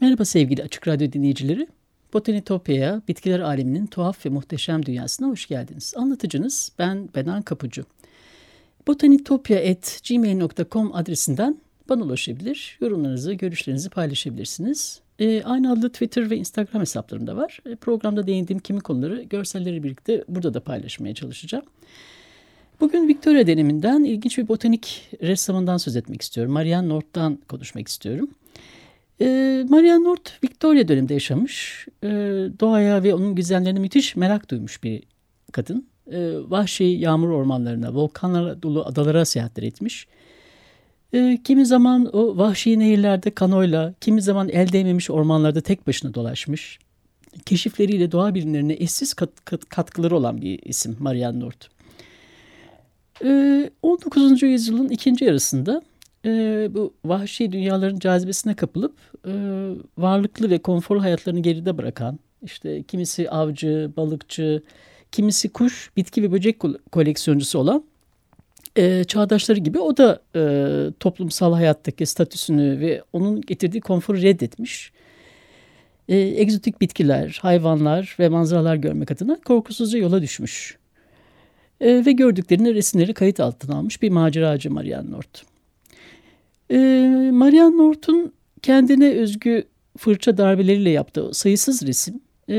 Merhaba sevgili Açık Radyo dinleyicileri. Botanitopya'ya, bitkiler aleminin tuhaf ve muhteşem dünyasına hoş geldiniz. Anlatıcınız ben Benan Kapucu. botanitopya.gmail.com adresinden bana ulaşabilir, yorumlarınızı, görüşlerinizi paylaşabilirsiniz. E, aynı adlı Twitter ve Instagram hesaplarım da var. E, programda değindiğim kimi konuları görselleri birlikte burada da paylaşmaya çalışacağım. Bugün Victoria döneminden ilginç bir botanik ressamından söz etmek istiyorum. Marianne North'tan konuşmak istiyorum. E, Maria North Victoria döneminde yaşamış. E, doğaya ve onun güzellerine müthiş merak duymuş bir kadın. E, vahşi yağmur ormanlarına, volkanlara dolu adalara seyahatler etmiş. E, kimi zaman o vahşi nehirlerde kanoyla, kimi zaman el değmemiş ormanlarda tek başına dolaşmış. Keşifleriyle doğa bilimlerine eşsiz kat, kat, katkıları olan bir isim Marianne North. E, 19. yüzyılın ikinci yarısında e, bu vahşi dünyaların cazibesine kapılıp e, varlıklı ve konforlu hayatlarını geride bırakan işte kimisi avcı, balıkçı, kimisi kuş, bitki ve böcek koleksiyoncusu olan e, çağdaşları gibi o da e, toplumsal hayattaki statüsünü ve onun getirdiği konforu reddetmiş. E, egzotik bitkiler, hayvanlar ve manzaralar görmek adına korkusuzca yola düşmüş. E, ve gördüklerini resimleri kayıt altına almış bir maceracı Marianne North. E, Marianne North'un kendine özgü fırça darbeleriyle yaptığı sayısız resim e,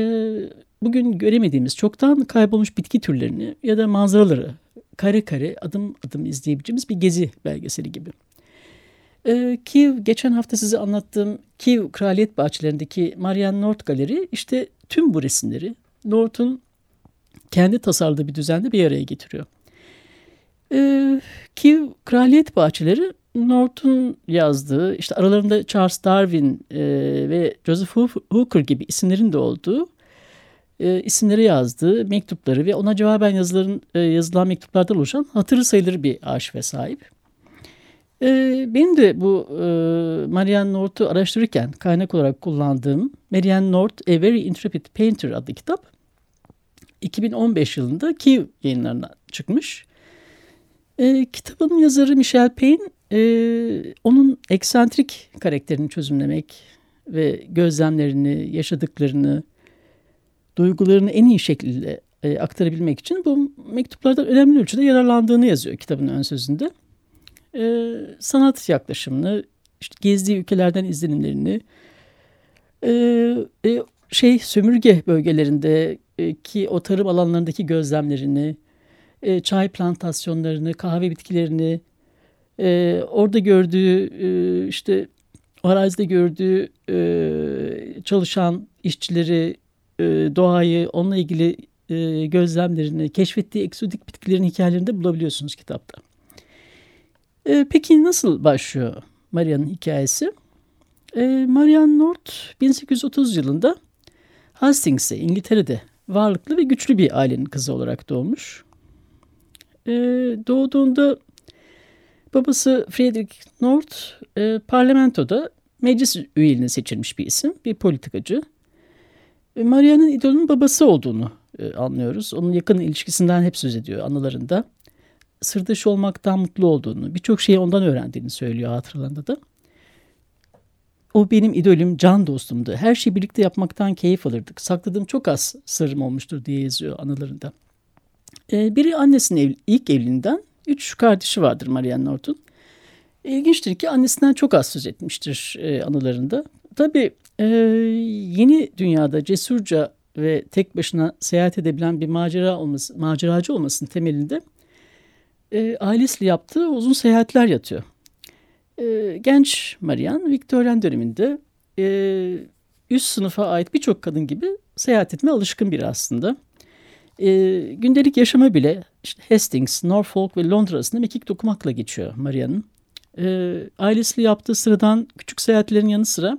bugün göremediğimiz çoktan kaybolmuş bitki türlerini ya da manzaraları kare kare adım adım izleyebileceğimiz bir gezi belgeseli gibi. E, Kiev geçen hafta size anlattığım Kiev Kraliyet Bahçelerindeki Marianne North Galeri işte tüm bu resimleri North'un kendi tasarladığı bir düzende bir araya getiriyor. E, Kiev Kraliyet Bahçeleri North'un yazdığı, işte aralarında Charles Darwin e, ve Joseph Hooker gibi isimlerin de olduğu e, isimleri yazdığı mektupları ve ona cevaben yazıların, e, yazılan mektuplardan oluşan hatırı sayılır bir arşive sahip. E, benim de bu e, Marianne North'u araştırırken kaynak olarak kullandığım Marianne North A Very Intrepid Painter adlı kitap 2015 yılında Kiev yayınlarına çıkmış. E, kitabın yazarı Michel Payne e, onun eksantrik karakterini çözümlemek ve gözlemlerini, yaşadıklarını, duygularını en iyi şekilde e, aktarabilmek için bu mektuplardan önemli ölçüde yararlandığını yazıyor kitabın ön sözünde. E, sanat yaklaşımını, işte gezdiği ülkelerden izlenimlerini, e, e, şey sömürge bölgelerinde e, o tarım alanlarındaki gözlemlerini, e, çay plantasyonlarını, kahve bitkilerini, e, orada gördüğü e, işte arazide gördüğü e, çalışan işçileri, e, doğayı, onunla ilgili e, gözlemlerini, keşfettiği eksotik bitkilerin hikayelerini de bulabiliyorsunuz kitapta. E, peki nasıl başlıyor Maria'nın hikayesi? E, Marianne North 1830 yılında Hastings'e İngiltere'de varlıklı ve güçlü bir ailenin kızı olarak doğmuş. E, doğduğunda babası Frederick North e, parlamentoda meclis üyeliğine seçilmiş bir isim, bir politikacı. E, Maria'nın idolünün babası olduğunu e, anlıyoruz. Onun yakın ilişkisinden hep söz ediyor anılarında. Sırdaş olmaktan mutlu olduğunu, birçok şeyi ondan öğrendiğini söylüyor hatıralarında da. O benim idolüm, can dostumdu. Her şeyi birlikte yapmaktan keyif alırdık. Sakladığım çok az sırrım olmuştur diye yazıyor anılarında. Ee, biri annesinin ev, ilk evliliğinden, üç kardeşi vardır Marianne North'un. İlginçtir ki annesinden çok az söz etmiştir e, anılarında. Tabii e, yeni dünyada cesurca ve tek başına seyahat edebilen bir macera olması, maceracı olmasının temelinde e, ailesiyle yaptığı uzun seyahatler yatıyor. E, genç Marianne Victorian döneminde e, üst sınıfa ait birçok kadın gibi seyahat etme alışkın biri aslında. E, gündelik yaşamı bile işte Hastings, Norfolk ve Londra arasında mekik dokumakla geçiyor Maria'nın. E, ailesiyle yaptığı sıradan küçük seyahatlerin yanı sıra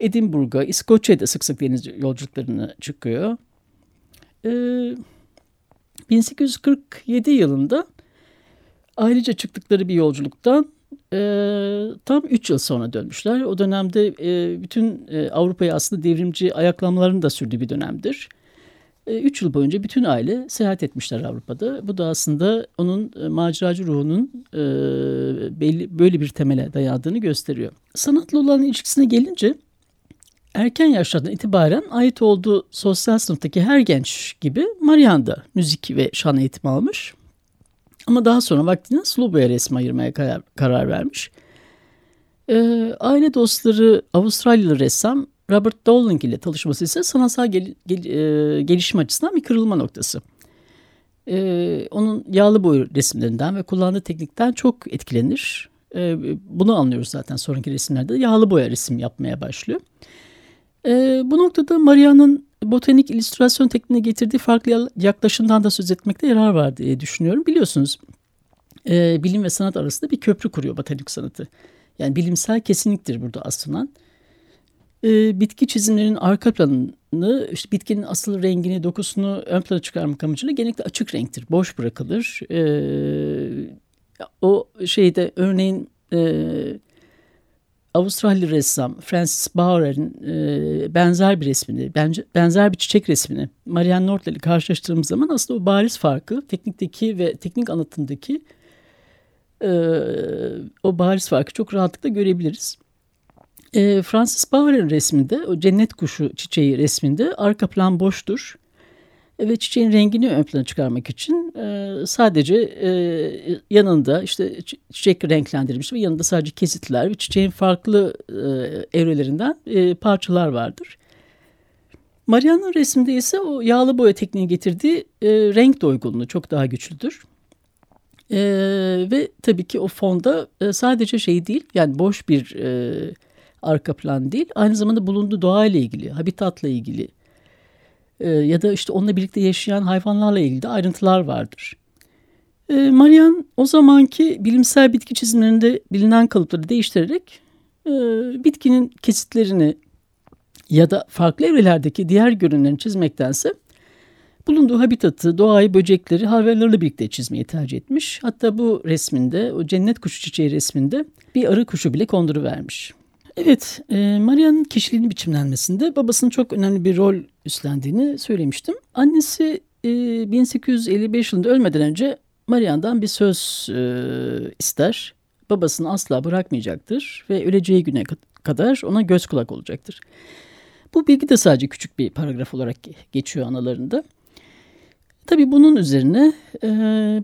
Edinburgh'a, İskoçya'da sık sık deniz yolculuklarına çıkıyor. E, 1847 yılında ailece çıktıkları bir yolculuktan e, tam 3 yıl sonra dönmüşler. O dönemde e, bütün e, Avrupa'ya aslında devrimci ayaklanmaların da sürdüğü bir dönemdir. 3 e, yıl boyunca bütün aile seyahat etmişler Avrupa'da. Bu da aslında onun e, maceracı ruhunun e, belli, böyle bir temele dayandığını gösteriyor. Sanatla olan ilişkisine gelince erken yaşlardan itibaren ait olduğu sosyal sınıftaki her genç gibi Marian da müzik ve şan eğitimi almış. Ama daha sonra vaktini Slobo'ya resmi ayırmaya karar, karar vermiş. Ee, aile dostları Avustralyalı ressam Robert Dowling ile tanışması ise sanatsal gel, gel, e, gelişim açısından bir kırılma noktası. Ee, onun yağlı boy resimlerinden ve kullandığı teknikten çok etkilenir. Ee, bunu anlıyoruz zaten sonraki resimlerde. Yağlı boya resim yapmaya başlıyor. Ee, bu noktada Maria'nın botanik illüstrasyon tekniğine getirdiği farklı yaklaşımdan da söz etmekte yarar var diye düşünüyorum. Biliyorsunuz e, bilim ve sanat arasında bir köprü kuruyor botanik sanatı. Yani bilimsel kesinliktir burada aslında. E, bitki çizimlerinin arka planını, işte bitkinin asıl rengini, dokusunu ön plana çıkarmak amacıyla genellikle açık renktir. Boş bırakılır. E, o şeyde örneğin e, Avustralya ressam Francis Bauer'in e, benzer bir resmini, bence, benzer bir çiçek resmini Marianne North ile karşılaştırdığımız zaman aslında o bariz farkı teknikteki ve teknik anlatımdaki e, o bariz farkı çok rahatlıkla görebiliriz. E, Francis Bauer'in resminde o cennet kuşu çiçeği resminde arka plan boştur ve çiçeğin rengini ön plana çıkarmak için e, sadece e, yanında işte çiçek renklendirilmiş ve yanında sadece kesitler ve çiçeğin farklı e, evrelerinden e, parçalar vardır. Mariana'nın resimde ise o yağlı boya tekniği getirdiği e, renk doygunluğu çok daha güçlüdür. E, ve tabii ki o fonda e, sadece şey değil yani boş bir e, arka plan değil aynı zamanda bulunduğu doğayla ilgili, habitatla ilgili, e, ya da işte onunla birlikte yaşayan hayvanlarla ilgili de ayrıntılar vardır. E, Marian o zamanki bilimsel bitki çizimlerinde bilinen kalıpları değiştirerek e, bitkinin kesitlerini ya da farklı evrelerdeki diğer görünümlerini çizmektense bulunduğu habitatı, doğayı, böcekleri, hayvanlarla birlikte çizmeyi tercih etmiş. Hatta bu resminde, o cennet kuşu çiçeği resminde bir arı kuşu bile konduruvermiş. Evet, e, Maria'nın kişiliğinin biçimlenmesinde babasının çok önemli bir rol üstlendiğini söylemiştim. Annesi e, 1855 yılında ölmeden önce Maria'dan bir söz e, ister. Babasını asla bırakmayacaktır ve öleceği güne kadar ona göz kulak olacaktır. Bu bilgi de sadece küçük bir paragraf olarak geçiyor analarında. Tabii bunun üzerine e,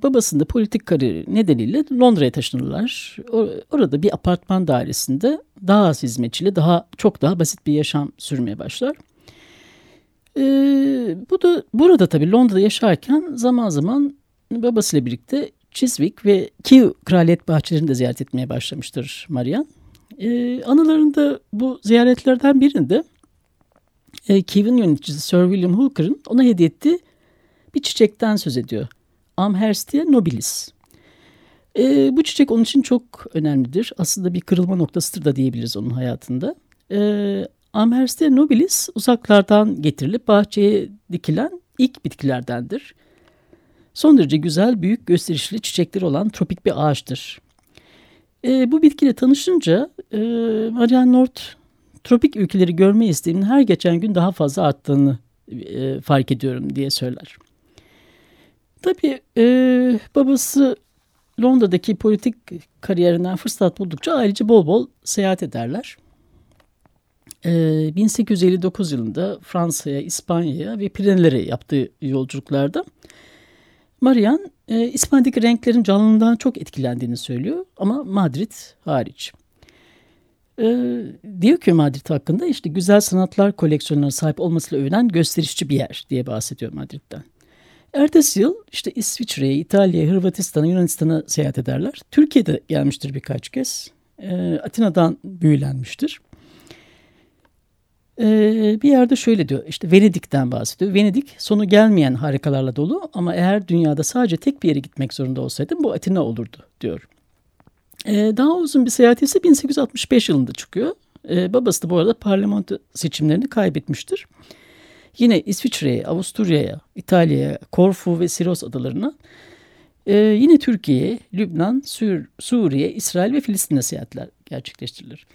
babasının da politik kariyeri nedeniyle Londra'ya taşınırlar. O, orada bir apartman dairesinde daha az hizmetçiyle daha çok daha basit bir yaşam sürmeye başlar. E, bu da burada tabii Londra'da yaşarken zaman zaman babasıyla birlikte Chiswick ve Kew kraliyet bahçelerini de ziyaret etmeye başlamıştır Marian. E, anılarında bu ziyaretlerden birinde e, Kew'in yöneticisi Sir William Hooker'ın ona hediye ettiği bir çiçekten söz ediyor. Amherstia nobilis. E, bu çiçek onun için çok önemlidir. Aslında bir kırılma noktasıdır da diyebiliriz onun hayatında. E, Amherstia nobilis uzaklardan getirilip bahçeye dikilen ilk bitkilerdendir. Son derece güzel, büyük, gösterişli çiçekleri olan tropik bir ağaçtır. E, bu bitkiyle tanışınca e, Marianne North tropik ülkeleri görme isteğinin her geçen gün daha fazla arttığını e, fark ediyorum diye söyler. Tabii e, babası Londra'daki politik kariyerinden fırsat buldukça ailece bol bol seyahat ederler. E, 1859 yılında Fransa'ya, İspanya'ya ve Pirenelere yaptığı yolculuklarda Marian e, İspanya'daki renklerin canlılığından çok etkilendiğini söylüyor ama Madrid hariç. E, diyor ki Madrid hakkında işte güzel sanatlar koleksiyonuna sahip olmasıyla övülen gösterişçi bir yer diye bahsediyor Madrid'den. Ertesi yıl işte İsviçre'ye, İtalya'ya, Hırvatistan'a, Yunanistan'a seyahat ederler. Türkiye'de gelmiştir birkaç kez. E, Atina'dan büyülenmiştir. Ee, bir yerde şöyle diyor işte Venedik'ten bahsediyor. Venedik sonu gelmeyen harikalarla dolu ama eğer dünyada sadece tek bir yere gitmek zorunda olsaydım bu Atina olurdu diyor. Ee, daha uzun bir seyahati ise 1865 yılında çıkıyor. Ee, babası da bu arada parlamento seçimlerini kaybetmiştir. Yine İsviçre'ye, Avusturya'ya, İtalya'ya, Korfu ve Siros adalarına, e, yine Türkiye'ye, Lübnan, Sur Suriye, İsrail ve Filistin'e seyahatler gerçekleştirilir.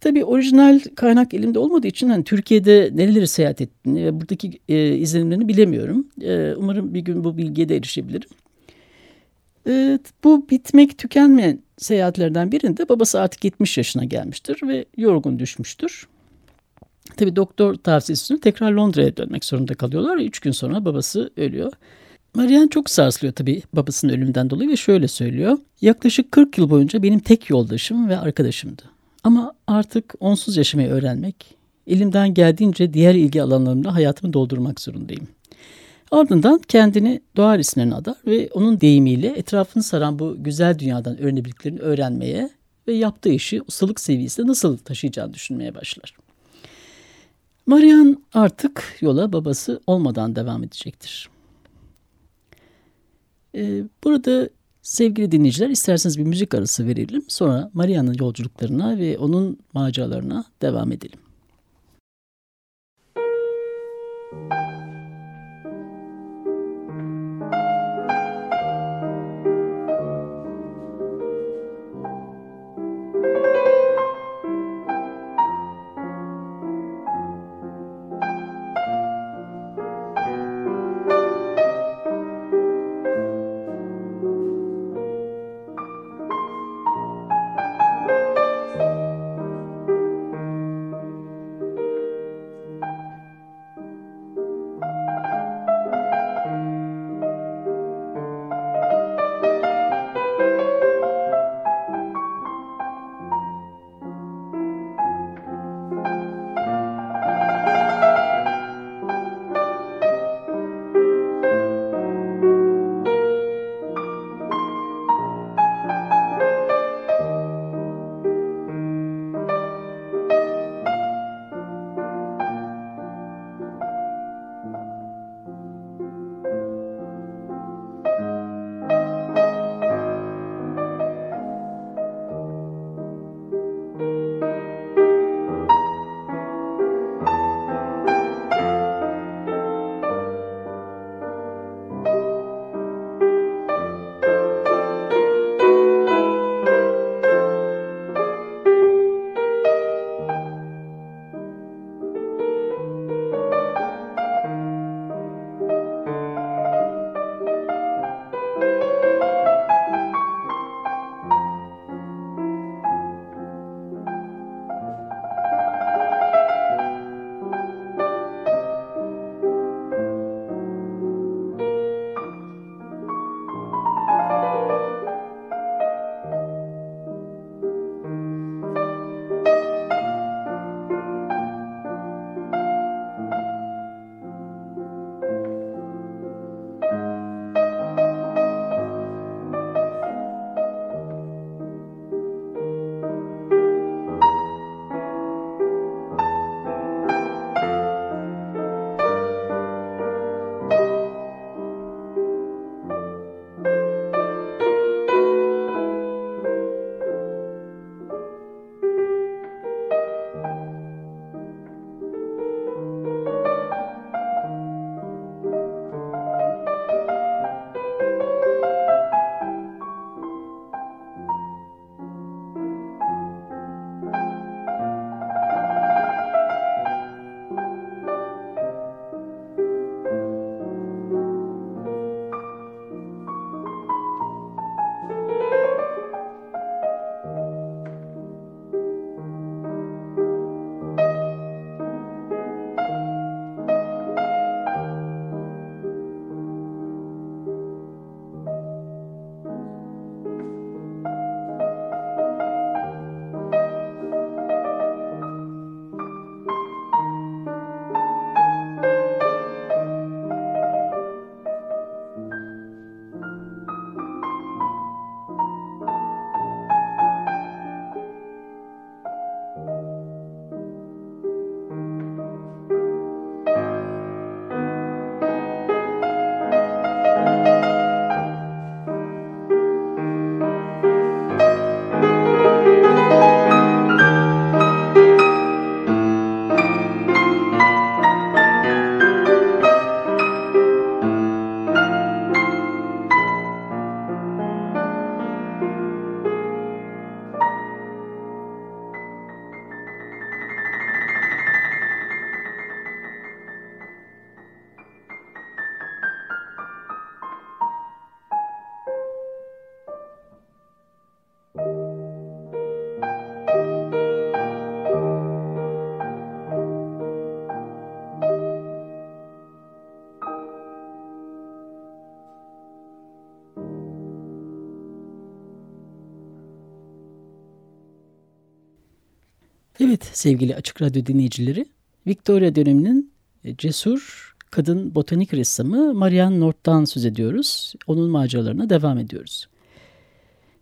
Tabii orijinal kaynak elimde olmadığı için hani Türkiye'de nereleri seyahat ettiğini ve buradaki e, izlenimlerini bilemiyorum. E, umarım bir gün bu bilgiye de erişebilirim. E, bu bitmek tükenmeyen seyahatlerden birinde babası artık 70 yaşına gelmiştir ve yorgun düşmüştür. Tabii doktor tavsiyesi tekrar Londra'ya dönmek zorunda kalıyorlar. Üç gün sonra babası ölüyor. Marianne çok sarsılıyor tabii babasının ölümünden dolayı ve şöyle söylüyor. Yaklaşık 40 yıl boyunca benim tek yoldaşım ve arkadaşımdı. Ama artık onsuz yaşamayı öğrenmek, elimden geldiğince diğer ilgi alanlarımda hayatımı doldurmak zorundayım. Ardından kendini doğa resimlerine adar ve onun deyimiyle etrafını saran bu güzel dünyadan öğrenebildiklerini öğrenmeye ve yaptığı işi ustalık seviyesinde nasıl taşıyacağını düşünmeye başlar. Marian artık yola babası olmadan devam edecektir. Ee, burada sevgili dinleyiciler isterseniz bir müzik arası verelim. Sonra Maria'nın yolculuklarına ve onun maceralarına devam edelim. Sevgili Açık Radyo dinleyicileri, Victoria döneminin e, cesur kadın botanik ressamı Marianne North'tan söz ediyoruz. Onun maceralarına devam ediyoruz.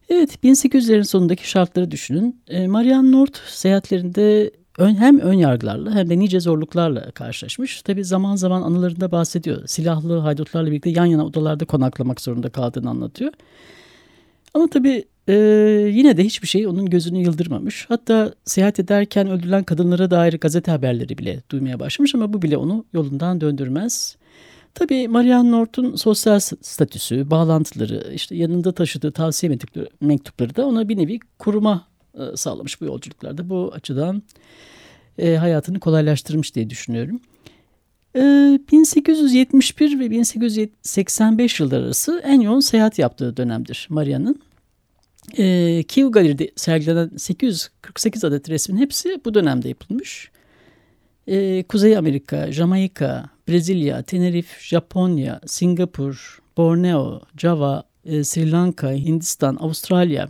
Evet 1800'lerin sonundaki şartları düşünün. E, Marianne North seyahatlerinde ön, hem ön yargılarla hem de nice zorluklarla karşılaşmış. Tabi zaman zaman anılarında bahsediyor. Silahlı haydutlarla birlikte yan yana odalarda konaklamak zorunda kaldığını anlatıyor. Ama tabii ee, yine de hiçbir şey onun gözünü yıldırmamış. Hatta seyahat ederken öldürülen kadınlara dair gazete haberleri bile duymaya başlamış ama bu bile onu yolundan döndürmez. Tabii Marianne North'un sosyal statüsü, bağlantıları, işte yanında taşıdığı tavsiye mektupları da ona bir nevi koruma e, sağlamış bu yolculuklarda. Bu açıdan e, hayatını kolaylaştırmış diye düşünüyorum. E, 1871 ve 1885 yılları arası en yoğun seyahat yaptığı dönemdir Marianne'ın. E, Kiev Galeri'de sergilenen 848 adet resmin hepsi bu dönemde yapılmış. E, Kuzey Amerika, Jamaika, Brezilya, Tenerife, Japonya, Singapur, Borneo, Java, e, Sri Lanka, Hindistan, Avustralya,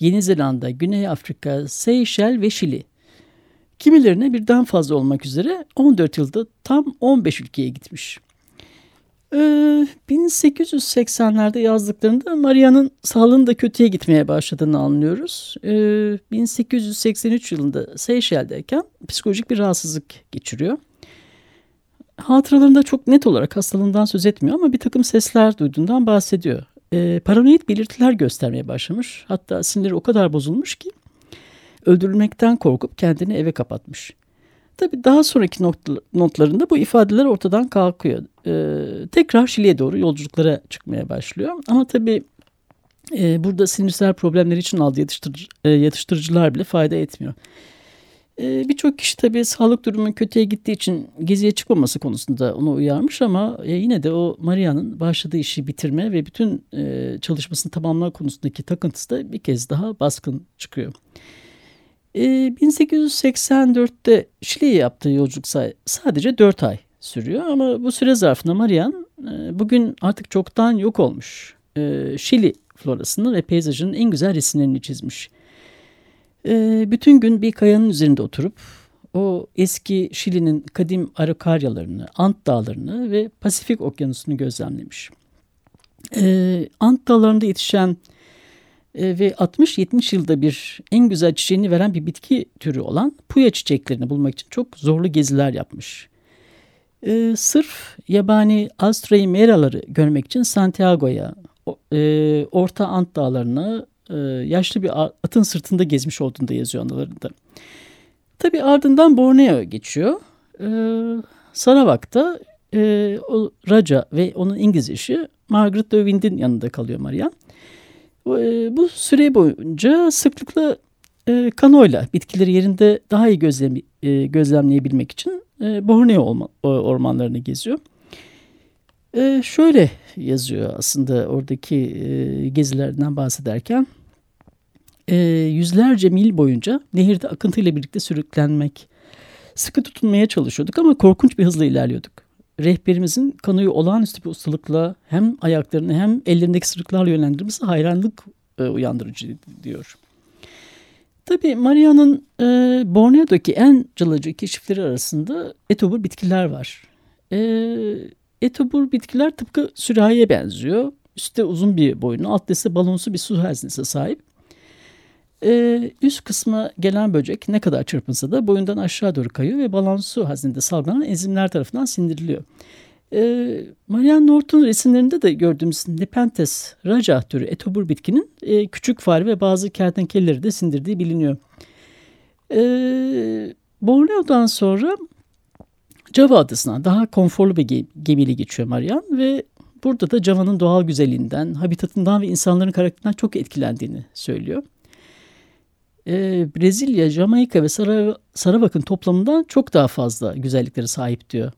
Yeni Zelanda, Güney Afrika, Seyşel ve Şili. Kimilerine birden fazla olmak üzere 14 yılda tam 15 ülkeye gitmiş. 1880'lerde ee, yazdıklarında Maria'nın sağlığının da kötüye gitmeye başladığını anlıyoruz. 1883 ee, yılında Seyşel'deyken psikolojik bir rahatsızlık geçiriyor. Hatıralarında çok net olarak hastalığından söz etmiyor ama bir takım sesler duyduğundan bahsediyor. Ee, paranoid belirtiler göstermeye başlamış. Hatta sinirleri o kadar bozulmuş ki öldürülmekten korkup kendini eve kapatmış. Tabii daha sonraki notlarında bu ifadeler ortadan kalkıyor. Ee, tekrar Şili'ye doğru yolculuklara çıkmaya başlıyor. Ama tabii e, burada sinirsel problemler için aldığı yatıştırıcı, e, yatıştırıcılar bile fayda etmiyor. E, Birçok kişi tabii sağlık durumu kötüye gittiği için geziye çıkmaması konusunda onu uyarmış ama e, yine de o Maria'nın başladığı işi bitirme ve bütün e, çalışmasını tamamlama konusundaki takıntısı da bir kez daha baskın çıkıyor. 1884'te ee, Şili'ye yaptığı yolculuk sadece 4 ay sürüyor ama bu süre zarfında Marian e, bugün artık çoktan yok olmuş e, Şili florasını ve peyzajının en güzel resimlerini çizmiş. E, bütün gün bir kayanın üzerinde oturup o eski Şili'nin kadim Arakaryalarını, Ant Dağlarını ve Pasifik Okyanusu'nu gözlemlemiş. Ant Dağları'nda yetişen e, ve 60-70 yılda bir en güzel çiçeğini veren bir bitki türü olan puya çiçeklerini bulmak için çok zorlu geziler yapmış. E, sırf yabani Astraimeraları görmek için Santiago'ya, e, Orta Ant Dağları'na e, yaşlı bir atın sırtında gezmiş olduğunda yazıyor anılarında. Tabi ardından Borneo geçiyor. E, Sarawak'ta e, Raja ve onun İngiliz eşi Margaret de Wind'in yanında kalıyor Marian. E, bu süre boyunca sıklıkla e, kanoyla bitkileri yerinde daha iyi gözlem, e, gözlemleyebilmek için e, Borneo orman, ormanlarını geziyor. E, şöyle yazıyor aslında oradaki gezilerden bahsederken. Yüzlerce mil boyunca nehirde akıntıyla birlikte sürüklenmek, sıkı tutunmaya çalışıyorduk ama korkunç bir hızla ilerliyorduk rehberimizin kanoyu olağanüstü bir ustalıkla hem ayaklarını hem ellerindeki sırıklarla yönlendirmesi hayranlık e, uyandırıcı diyor. Tabii Maria'nın e, Borneo'daki en cılıcı keşifleri arasında etobur bitkiler var. E, etobur bitkiler tıpkı sürahiye benziyor. Üstte uzun bir boynu, altta ise balonsu bir su haznesi sahip. Ee, üst kısmı gelen böcek ne kadar çırpınsa da boyundan aşağı doğru kayıyor ve balansu haznede salgılanan enzimler tarafından sindiriliyor. Ee, Marianne North'un resimlerinde de gördüğümüz Nepenthes raja türü etobur bitkinin e, küçük fare ve bazı kertenkeleleri de sindirdiği biliniyor. Ee, Borneo'dan sonra Java adasına daha konforlu bir gemiyle geçiyor Marianne ve burada da Java'nın doğal güzelliğinden, habitatından ve insanların karakterinden çok etkilendiğini söylüyor e, Brezilya, Jamaika ve Sarav Saravak'ın toplamından çok daha fazla güzelliklere sahip diyor.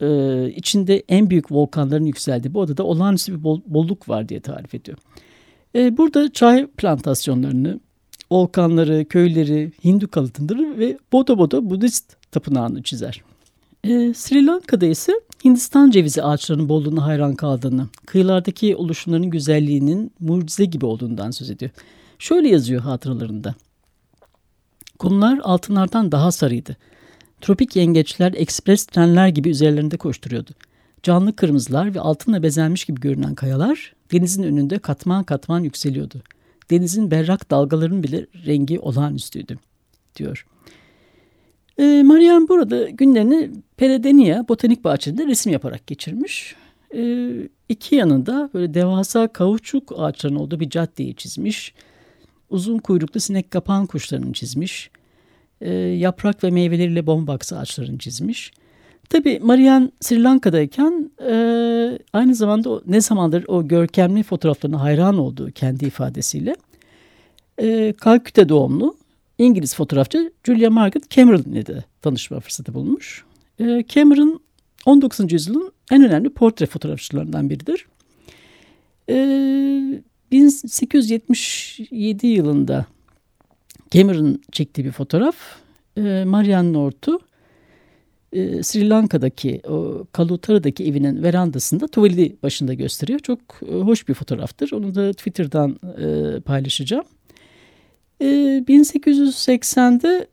E, içinde en büyük volkanların yükseldiği bu adada olağanüstü bir bol, bolluk var diye tarif ediyor. E, burada çay plantasyonlarını, volkanları, köyleri, Hindu kalıtımları ve Bodo Bodo Budist tapınağını çizer. E, Sri Lanka'da ise Hindistan cevizi ağaçlarının bolluğuna hayran kaldığını, kıyılardaki oluşumların güzelliğinin mucize gibi olduğundan söz ediyor. Şöyle yazıyor hatıralarında. Kumlar altınlardan daha sarıydı. Tropik yengeçler ekspres trenler gibi üzerlerinde koşturuyordu. Canlı kırmızılar ve altınla bezenmiş gibi görünen kayalar denizin önünde katman katman yükseliyordu. Denizin berrak dalgalarının bile rengi olağanüstüydü, diyor. E, Marian burada günlerini Peredenia Botanik Bahçesi'nde resim yaparak geçirmiş. E, iki yanında böyle devasa kauçuk ağaçlarının olduğu bir caddeyi çizmiş. Uzun kuyruklu sinek kapan kuşlarını çizmiş. E, yaprak ve meyveleriyle bombaksı ağaçlarını çizmiş. Tabii Marian Sri Lanka'dayken e, aynı zamanda o, ne zamandır o görkemli fotoğraflarına hayran olduğu kendi ifadesiyle e, Kalküte doğumlu İngiliz fotoğrafçı Julia Margaret Cameron ile de tanışma fırsatı bulmuş. E, Cameron 19. yüzyılın en önemli portre fotoğrafçılarından biridir. E, 1877 yılında Cameron çektiği bir fotoğraf e, Marianne North'u e, Sri Lanka'daki o Kalutara'daki evinin verandasında tuvaleti başında gösteriyor. Çok e, hoş bir fotoğraftır. Onu da Twitter'dan e, paylaşacağım. E, 1880'de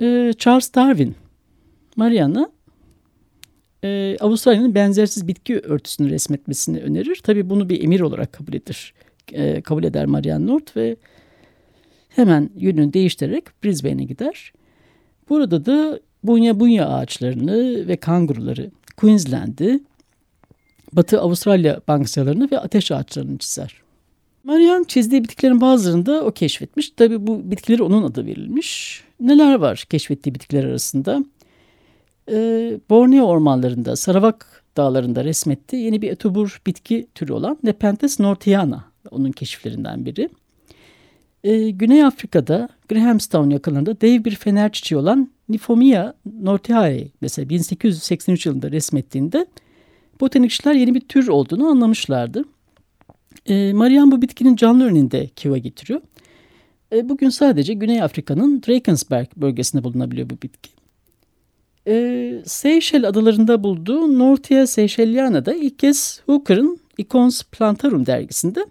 e, Charles Darwin Mariana Avustralya'nın benzersiz bitki örtüsünü resmetmesini önerir. Tabii bunu bir emir olarak kabul eder, e, kabul eder Marianne North ve hemen yönünü değiştirerek Brisbane'e gider. Burada da bunya bunya ağaçlarını ve kanguruları, Queensland'i, Batı Avustralya banksalarını ve ateş ağaçlarını çizer. Marian çizdiği bitkilerin bazılarını da o keşfetmiş. Tabi bu bitkileri onun adı verilmiş. Neler var keşfettiği bitkiler arasında? Ee, Borneo ormanlarında, Sarawak dağlarında resmetti yeni bir etobur bitki türü olan Nepenthes nortiana onun keşiflerinden biri. Ee, Güney Afrika'da Grahamstown yakınlarında dev bir fener çiçeği olan Nifomia nortiae mesela 1883 yılında resmettiğinde botanikçiler yeni bir tür olduğunu anlamışlardı. E, Marian bu bitkinin canlı örneğinde kiva getiriyor. E, bugün sadece Güney Afrika'nın Drakensberg bölgesinde bulunabiliyor bu bitki. E, Seychelles adalarında bulduğu Nortia Seychelliana'da ilk kez Hooker'ın Icons Plantarum dergisinde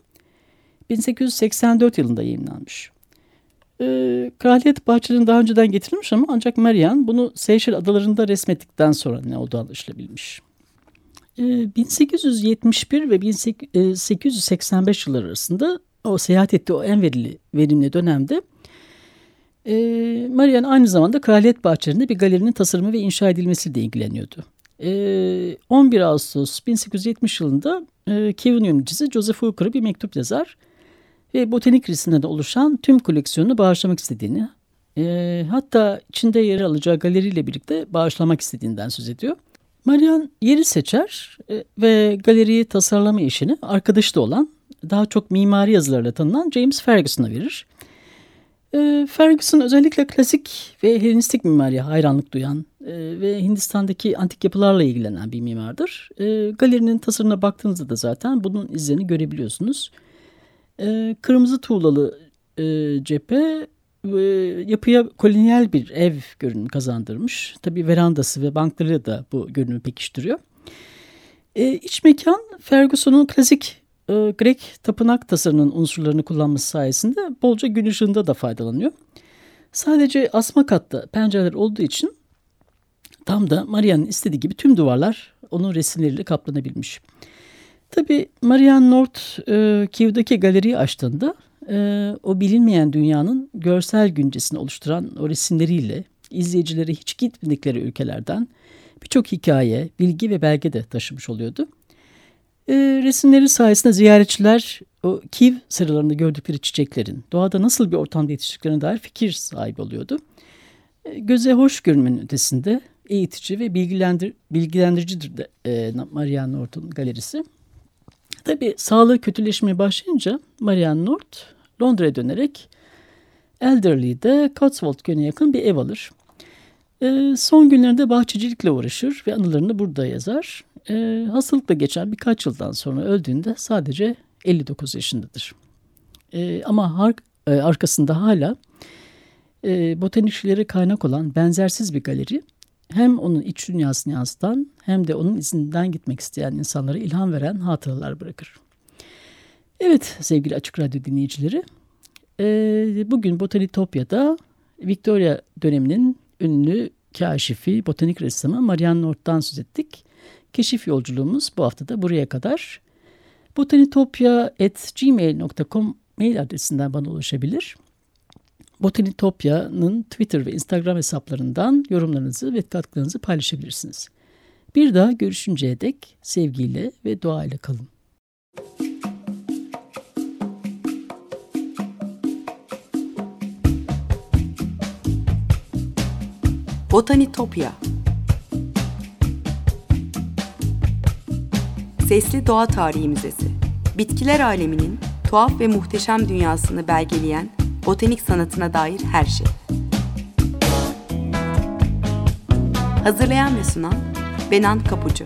1884 yılında yayınlanmış. E, kraliyet bahçelerinin daha önceden getirilmiş ama ancak Marian bunu Seychelles adalarında resmettikten sonra ne olduğu anlaşılabilmiş. 1871 ee, ve 1885 yılları arasında o seyahat ettiği o en verili, verimli dönemde e, Marian aynı zamanda Kraliyet Bahçelerinde bir galerinin tasarımı ve inşa edilmesiyle ilgileniyordu. 11 Ağustos 1870 yılında e, Kevin yöneticisi Joseph Hooker'a bir mektup yazar ve botanik resimlerinde oluşan tüm koleksiyonunu bağışlamak istediğini e, hatta içinde yer alacağı galeriyle birlikte bağışlamak istediğinden söz ediyor. Marian yeri seçer e, ve galeriyi tasarlama işini arkadaşı da olan daha çok mimari yazılarla tanınan James Ferguson'a verir. E, Ferguson özellikle klasik ve Helenistik mimariye hayranlık duyan e, ve Hindistan'daki antik yapılarla ilgilenen bir mimardır. Galerinin tasarımına baktığınızda da zaten bunun izlerini görebiliyorsunuz. Kırmızı tuğlalı cephe yapıya kolonyal bir ev görünümü kazandırmış. Tabii verandası ve bankları da bu görünümü pekiştiriyor. E, iç mekan Ferguson'un klasik e, Grek tapınak tasarımının unsurlarını kullanması sayesinde bolca gün ışığında da faydalanıyor. Sadece asma katta pencereler olduğu için tam da Maria'nın istediği gibi tüm duvarlar onun resimleriyle kaplanabilmiş. Tabii Marian North e, Kiev'deki galeriyi açtığında e, o bilinmeyen dünyanın görsel güncesini oluşturan o resimleriyle izleyicileri hiç gitmedikleri ülkelerden birçok hikaye, bilgi ve belge de taşımış oluyordu. E, resimleri sayesinde ziyaretçiler o Kiev sıralarında gördükleri çiçeklerin doğada nasıl bir ortamda yetiştiklerine dair fikir sahibi oluyordu. E, göze hoş görünmenin ötesinde eğitici ve bilgilendir, bilgilendiricidir de e, Marianne North'un galerisi. Tabii sağlığı kötüleşmeye başlayınca Marianne North Londra'ya dönerek Elderly'de Cotswold Gölü'ne yakın bir ev alır. E, son günlerinde bahçecilikle uğraşır ve anılarını burada yazar. E, hastalıkla geçen birkaç yıldan sonra öldüğünde sadece 59 yaşındadır. E, ama arkasında hala e, botanikçilere kaynak olan benzersiz bir galeri hem onun iç dünyasını yansıtan hem de onun izinden gitmek isteyen insanlara ilham veren hatıralar bırakır. Evet sevgili Açık Radyo dinleyicileri, bugün Botanitopya'da Victoria döneminin ünlü kaşifi, botanik ressamı Marianne North'tan söz ettik. Keşif yolculuğumuz bu hafta da buraya kadar. botanitopya.gmail.com mail adresinden bana ulaşabilir. Botanitopya'nın Twitter ve Instagram hesaplarından yorumlarınızı ve katkılarınızı paylaşabilirsiniz. Bir daha görüşünceye dek sevgiyle ve duayla kalın. Botanitopya Sesli Doğa Tarihi Müzesi Bitkiler aleminin tuhaf ve muhteşem dünyasını belgeleyen botanik sanatına dair her şey. Hazırlayan ve sunan Benan Kapucu